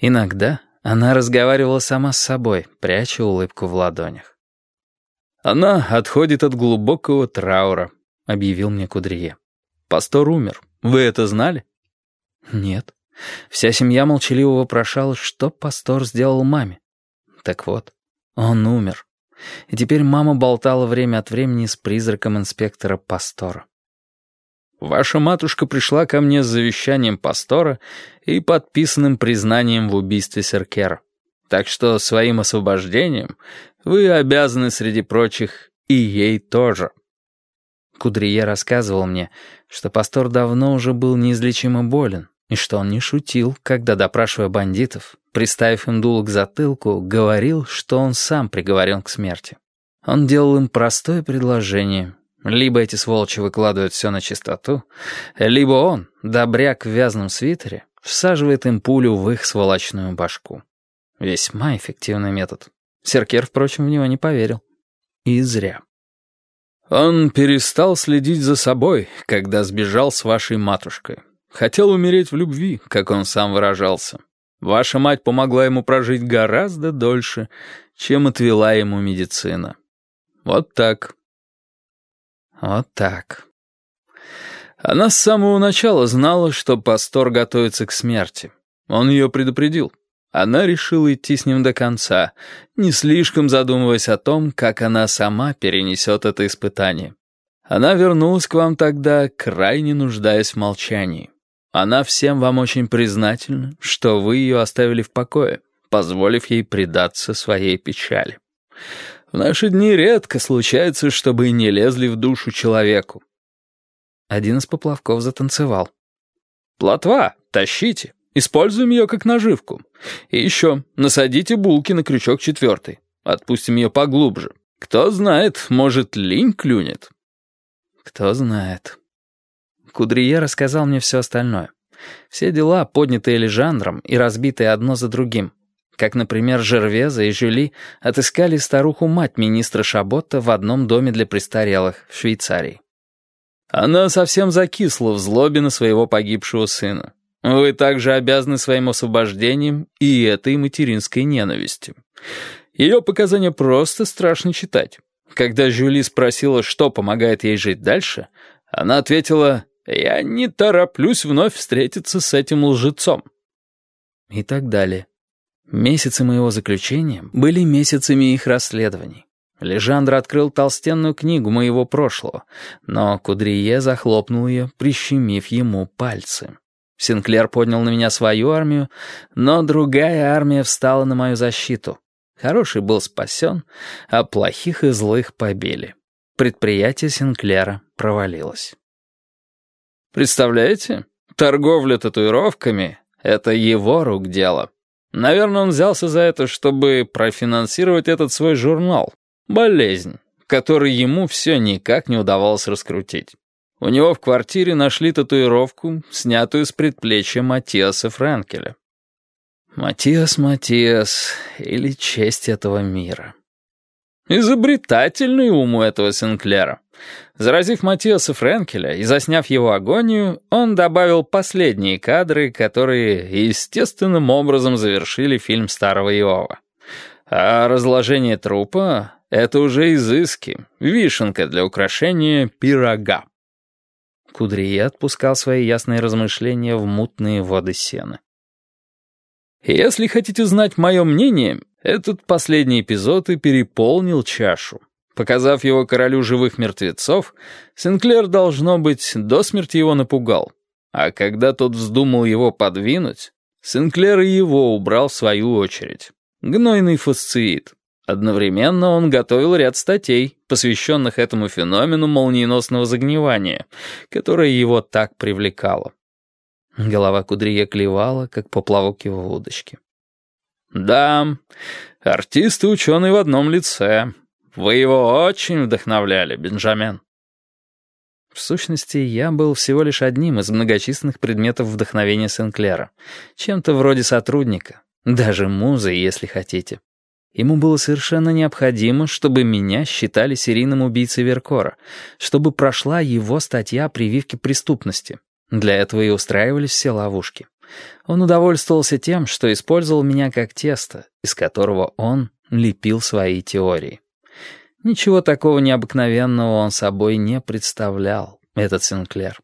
Иногда она разговаривала сама с собой, пряча улыбку в ладонях. «Она отходит от глубокого траура», — объявил мне Кудрие. «Пастор умер. Вы это знали?» «Нет». Вся семья молчаливо вопрошала, что пастор сделал маме. Так вот, он умер. И теперь мама болтала время от времени с призраком инспектора Пастора. Ваша матушка пришла ко мне с завещанием пастора и подписанным признанием в убийстве Серкера. Так что своим освобождением вы обязаны, среди прочих, и ей тоже. Кудрие рассказывал мне, что пастор давно уже был неизлечимо болен, и что он не шутил, когда, допрашивая бандитов, приставив им дуло к затылку, говорил, что он сам приговорен к смерти. Он делал им простое предложение, либо эти сволочи выкладывают все на чистоту, либо он, добряк в вязаном свитере, всаживает им пулю в их сволочную башку. Весьма эффективный метод. Серкер, впрочем, в него не поверил. И зря. Он перестал следить за собой, когда сбежал с вашей матушкой. Хотел умереть в любви, как он сам выражался. Ваша мать помогла ему прожить гораздо дольше, чем отвела ему медицина. Вот так. Вот так. Она с самого начала знала, что пастор готовится к смерти. Он ее предупредил. Она решила идти с ним до конца, не слишком задумываясь о том, как она сама перенесет это испытание. Она вернулась к вам тогда, крайне нуждаясь в молчании. Она всем вам очень признательна, что вы ее оставили в покое, позволив ей предаться своей печали. В наши дни редко случается, чтобы не лезли в душу человеку. Один из поплавков затанцевал. «Плотва, тащите. Используем ее как наживку. И еще, насадите булки на крючок четвертый. Отпустим ее поглубже. Кто знает, может, линь клюнет». «Кто знает». Кудрие рассказал мне все остальное. Все дела, поднятые Лежандром и разбитые одно за другим. Как, например, Жервеза и Жюли отыскали старуху-мать министра Шаботта в одном доме для престарелых в Швейцарии. Она совсем закисла в злобе на своего погибшего сына. Вы также обязаны своим освобождением и этой материнской ненавистью. Ее показания просто страшно читать. Когда Жюли спросила, что помогает ей жить дальше, она ответила «Я не тороплюсь вновь встретиться с этим лжецом». И так далее. Месяцы моего заключения были месяцами их расследований. Лежандр открыл толстенную книгу моего прошлого, но Кудрие захлопнул ее, прищемив ему пальцы. Синклер поднял на меня свою армию, но другая армия встала на мою защиту. Хороший был спасен, а плохих и злых побили. Предприятие Синклера провалилось. Представляете? Торговля татуировками — это его рук дело. Наверное, он взялся за это, чтобы профинансировать этот свой журнал. Болезнь, который ему все никак не удавалось раскрутить. У него в квартире нашли татуировку, снятую с предплечья Матиаса Франкеля. Матиас, Матиас, или честь этого мира. Изобретательный ум у этого Синклера. Заразив Матиаса Френкеля и засняв его агонию, он добавил последние кадры, которые естественным образом завершили фильм «Старого Иова». А разложение трупа — это уже изыски, вишенка для украшения пирога. Кудрие отпускал свои ясные размышления в мутные воды сена. «Если хотите знать мое мнение, этот последний эпизод и переполнил чашу. Показав его королю живых мертвецов, Синклер, должно быть, до смерти его напугал. А когда тот вздумал его подвинуть, Синклер и его убрал в свою очередь. Гнойный фасциит. Одновременно он готовил ряд статей, посвященных этому феномену молниеносного загнивания, которое его так привлекало. Голова Кудрие клевала, как поплавок его удочки. «Да, артист и ученый в одном лице. Вы его очень вдохновляли, Бенджамен». В сущности, я был всего лишь одним из многочисленных предметов вдохновения Сенклера, чем-то вроде сотрудника, даже музы, если хотите. Ему было совершенно необходимо, чтобы меня считали серийным убийцей Веркора, чтобы прошла его статья о прививке преступности. Для этого и устраивались все ловушки. Он удовольствовался тем, что использовал меня как тесто, из которого он лепил свои теории. Ничего такого необыкновенного он собой не представлял, этот Синклер.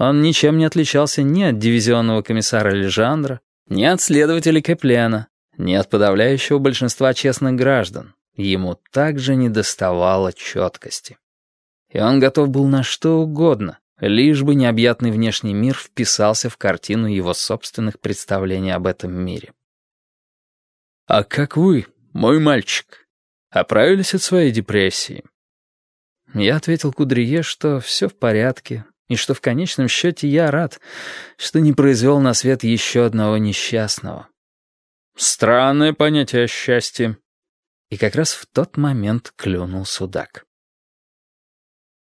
Он ничем не отличался ни от дивизионного комиссара Лежандра, ни от следователя Кеплена, ни от подавляющего большинства честных граждан. Ему также недоставало четкости. И он готов был на что угодно, лишь бы необъятный внешний мир вписался в картину его собственных представлений об этом мире. «А как вы, мой мальчик, оправились от своей депрессии?» Я ответил Кудрие, что все в порядке, и что в конечном счете я рад, что не произвел на свет еще одного несчастного. Странное понятие о счастье. И как раз в тот момент клюнул судак.